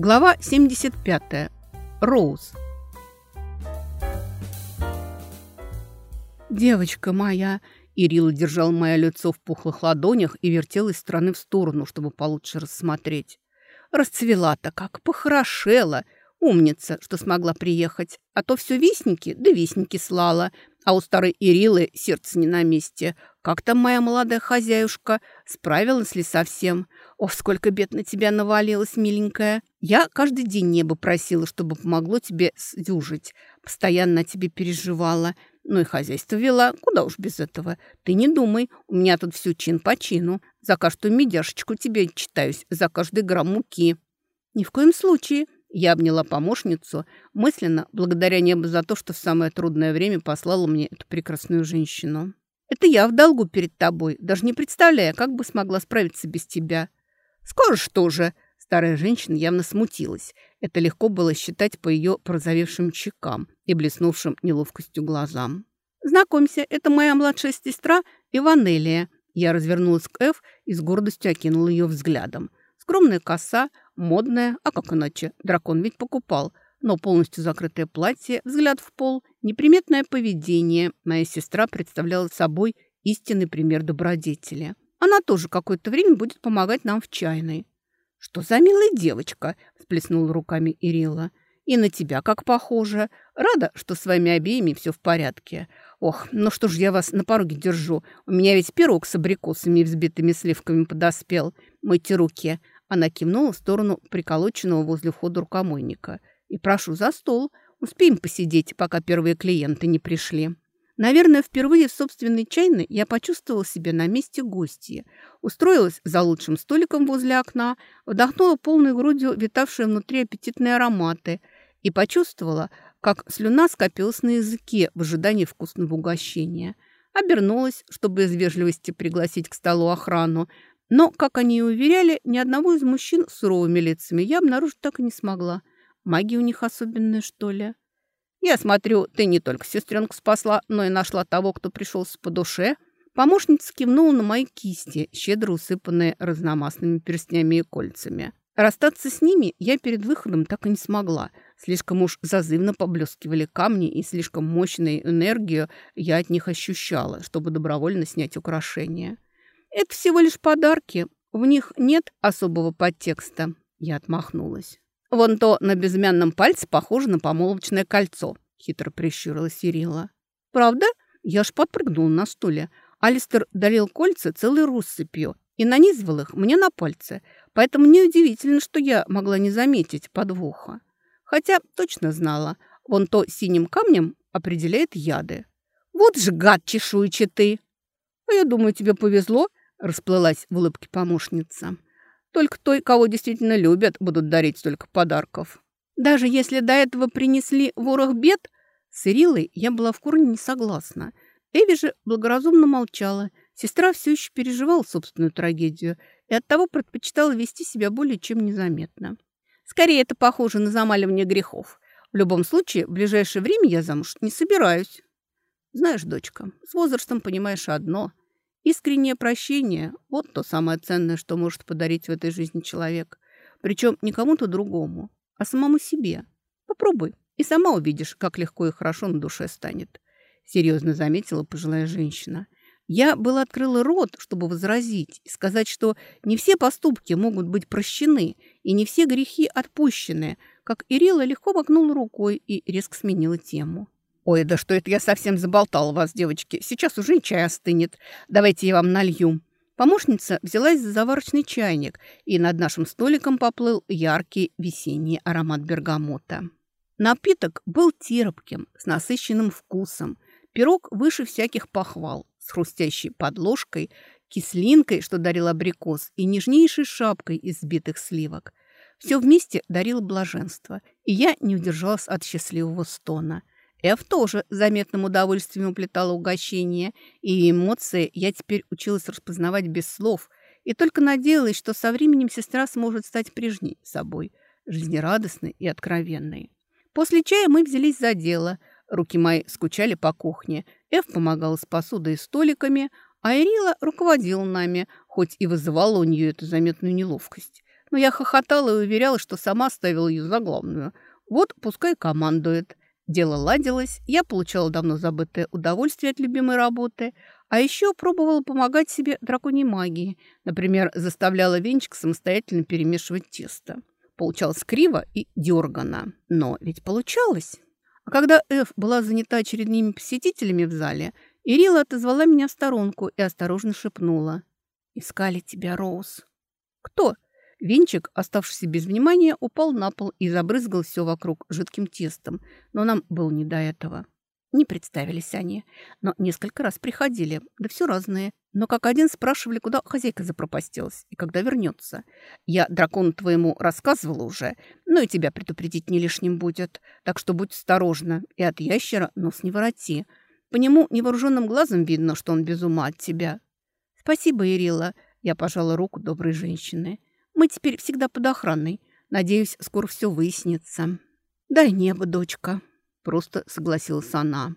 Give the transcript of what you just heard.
Глава 75. Роуз. «Девочка моя!» Ирила держал мое лицо в пухлых ладонях и вертела из стороны в сторону, чтобы получше рассмотреть. Расцвела-то как, похорошела. Умница, что смогла приехать. А то все вестники, да вестники слала. А у старой Ирилы сердце не на месте. Как там моя молодая хозяюшка? Справилась ли совсем? Ох, сколько бед на тебя навалилось, миленькая. Я каждый день небо просила, чтобы помогло тебе сдюжить. Постоянно тебе переживала. Ну и хозяйство вела. Куда уж без этого. Ты не думай, у меня тут все чин по чину. За каждую медяшечку тебе читаюсь, за каждый грамм муки. Ни в коем случае. Я обняла помощницу, мысленно благодаря небу за то, что в самое трудное время послала мне эту прекрасную женщину. «Это я в долгу перед тобой, даже не представляя, как бы смогла справиться без тебя». «Скажешь тоже!» Старая женщина явно смутилась. Это легко было считать по ее прозовевшим щекам и блеснувшим неловкостью глазам. «Знакомься, это моя младшая сестра Иванелия». Я развернулась к Эф и с гордостью окинула ее взглядом. Скромная коса, Модное, а как иначе? Дракон ведь покупал. Но полностью закрытое платье, взгляд в пол, неприметное поведение. Моя сестра представляла собой истинный пример добродетели. Она тоже какое-то время будет помогать нам в чайной. «Что за милая девочка?» – всплеснула руками Ирила. «И на тебя как похоже. Рада, что с вами обеими все в порядке. Ох, ну что ж я вас на пороге держу. У меня ведь пирог с абрикосами и взбитыми сливками подоспел. Мойте руки. Она кивнула в сторону приколоченного возле входа рукомойника. «И прошу за стол. Успеем посидеть, пока первые клиенты не пришли». Наверное, впервые в собственной чайной я почувствовала себя на месте гостья. Устроилась за лучшим столиком возле окна, вдохнула полной грудью витавшие внутри аппетитные ароматы и почувствовала, как слюна скопилась на языке в ожидании вкусного угощения. Обернулась, чтобы из вежливости пригласить к столу охрану, но, как они и уверяли, ни одного из мужчин с суровыми лицами я обнаружить так и не смогла. Магия у них особенная, что ли? Я смотрю, ты не только сестренку спасла, но и нашла того, кто пришелся по душе. Помощница кивнула на мои кисти, щедро усыпанные разномастными перстнями и кольцами. Расстаться с ними я перед выходом так и не смогла. Слишком уж зазывно поблескивали камни, и слишком мощную энергию я от них ощущала, чтобы добровольно снять украшения. Это всего лишь подарки. В них нет особого подтекста. Я отмахнулась. Вон то на безымянном пальце похоже на помолвочное кольцо, хитро прищурила Сирила. Правда? Я ж подпрыгнула на стуле. Алистер долил кольца целой россыпью и нанизывал их мне на пальцы. Поэтому неудивительно, что я могла не заметить подвоха. Хотя точно знала, вон то синим камнем определяет яды. Вот же гад чешуйчатый! А я думаю, тебе повезло, Расплылась в улыбке помощница. Только той, кого действительно любят, будут дарить столько подарков. Даже если до этого принесли ворох бед, с Ирилой я была в корне не согласна. Эви же благоразумно молчала. Сестра все еще переживала собственную трагедию и оттого предпочитала вести себя более чем незаметно. Скорее, это похоже на замаливание грехов. В любом случае, в ближайшее время я замуж не собираюсь. Знаешь, дочка, с возрастом понимаешь одно. Искреннее прощение – вот то самое ценное, что может подарить в этой жизни человек. Причем не кому-то другому, а самому себе. Попробуй, и сама увидишь, как легко и хорошо на душе станет. Серьезно заметила пожилая женщина. Я была открыла рот, чтобы возразить и сказать, что не все поступки могут быть прощены и не все грехи отпущены, как Ирила легко макнула рукой и резко сменила тему. «Ой, да что это я совсем заболтала вас, девочки. Сейчас уже и чай остынет. Давайте я вам налью». Помощница взялась за заварочный чайник, и над нашим столиком поплыл яркий весенний аромат бергамота. Напиток был терпким, с насыщенным вкусом. Пирог выше всяких похвал, с хрустящей подложкой, кислинкой, что дарил абрикос, и нежнейшей шапкой из сбитых сливок. Все вместе дарило блаженство, и я не удержалась от счастливого стона – Эв тоже заметным удовольствием уплетала угощение, и эмоции я теперь училась распознавать без слов, и только надеялась, что со временем сестра сможет стать прежней собой, жизнерадостной и откровенной. После чая мы взялись за дело. Руки мои скучали по кухне. Эв помогала с посудой и столиками, а Ирила руководила нами, хоть и вызывала у нее эту заметную неловкость. но я хохотала и уверяла, что сама ставила ее за главную. Вот пускай командует. Дело ладилось, я получала давно забытое удовольствие от любимой работы, а еще пробовала помогать себе драконьей магией. Например, заставляла венчик самостоятельно перемешивать тесто. Получалось криво и дергано, но ведь получалось. А когда Эф была занята очередными посетителями в зале, Ирила отозвала меня в сторонку и осторожно шепнула. «Искали тебя, Роуз». «Кто?» Венчик, оставшийся без внимания, упал на пол и забрызгал все вокруг жидким тестом, но нам было не до этого. Не представились они, но несколько раз приходили, да все разные. Но как один спрашивали, куда хозяйка запропастилась и когда вернется. Я дракону твоему рассказывала уже, но и тебя предупредить не лишним будет. Так что будь осторожна и от ящера нос не вороти. По нему невооруженным глазом видно, что он без ума от тебя. Спасибо, Ирила. Я пожала руку доброй женщины. Мы теперь всегда под охраной. Надеюсь, скоро все выяснится. Дай небо, дочка. Просто согласилась она.